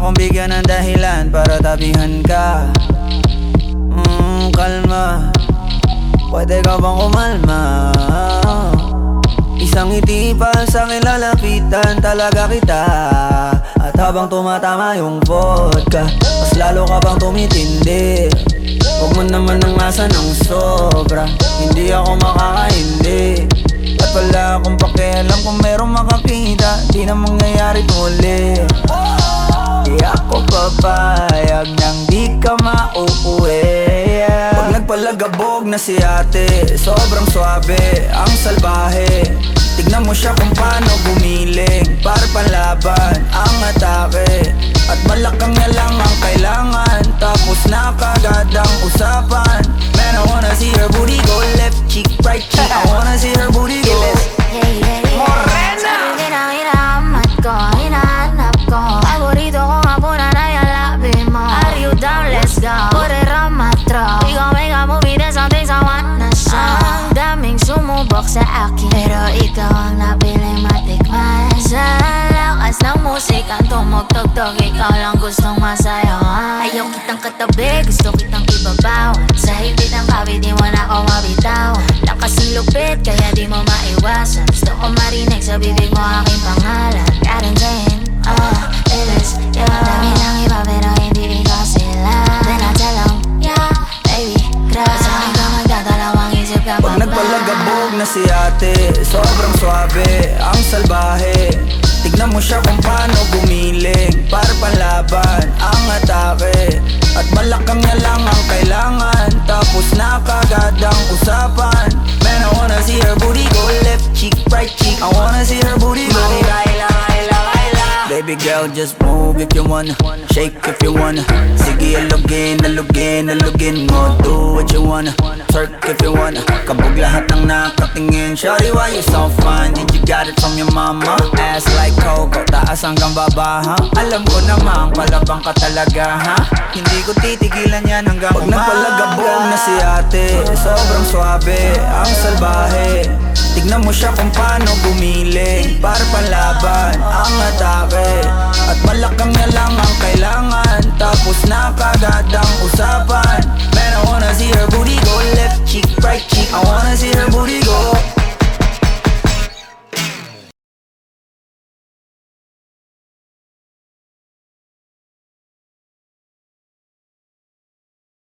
akong bigyan ng dahilan para tabihan ka. Mmm, kalma. Pwede ka bang kumalma? Isang ngiti pa sa akin talaga kita. At habang tumatama yung vodka Mas lalo ka bang tumitindi? Huwag mo naman ang asa ng sobra. Hindi ako makakaindi. At wala akong pakialam kung merong makakita. Di na mangyayari ulit Pag nagpalagabog na si ate Sobrang swabe, ang salbahe. Tignan mo siya kung paano gumiling Para panlaban ang atake. At malakang na lang ang kailangan Tapos na kagad ang usapan. Man, I wanna see her booty go left cheek, right cheek. I wanna see her booty go sumubok sa akin. Pero ikaw ang napiling matikman. Sa lakas ng musikang tumugtog-tog Ikaw lang gustong masayawan Ayaw kitang katabi, gusto kitang ibabaw. Sa higit ng bawi, di mo na ako mabitaw Lakas ng lupit, kaya di mo maiwasan. Gusto ko marinig sa bibig mo aking pangalan. Karen Jane, oh, it is you Dami ng iba pero hindi ikaw sila. Then I tell 'em, yeah, baby, crush Sa akin ka magdadalawang isip ka pa si ate. Sobrang swabe, ang salbahe. Tignan mo siya kung paano gumiling. Para panlaban ang atake. At balakang Baby girl, just move if you wanna. Shake if you wanna. Sige, alugin, alugin, alugin mo Do what you wanna. Twerk if you wanna. Kabog lahat ng nakatingin. Shawty, why you so fine? Did you got it from your mama? Ass taas hanggang baba, ha? Alam ko namang palabang ka talaga, ha? Hindi ko titigilan yan hanggang Pag nagpalagabog na si ate Sobrang swabe, ang salbahe Tignan mo siya kung paano gumiling Para panlaban ang atake At malakang na lang ang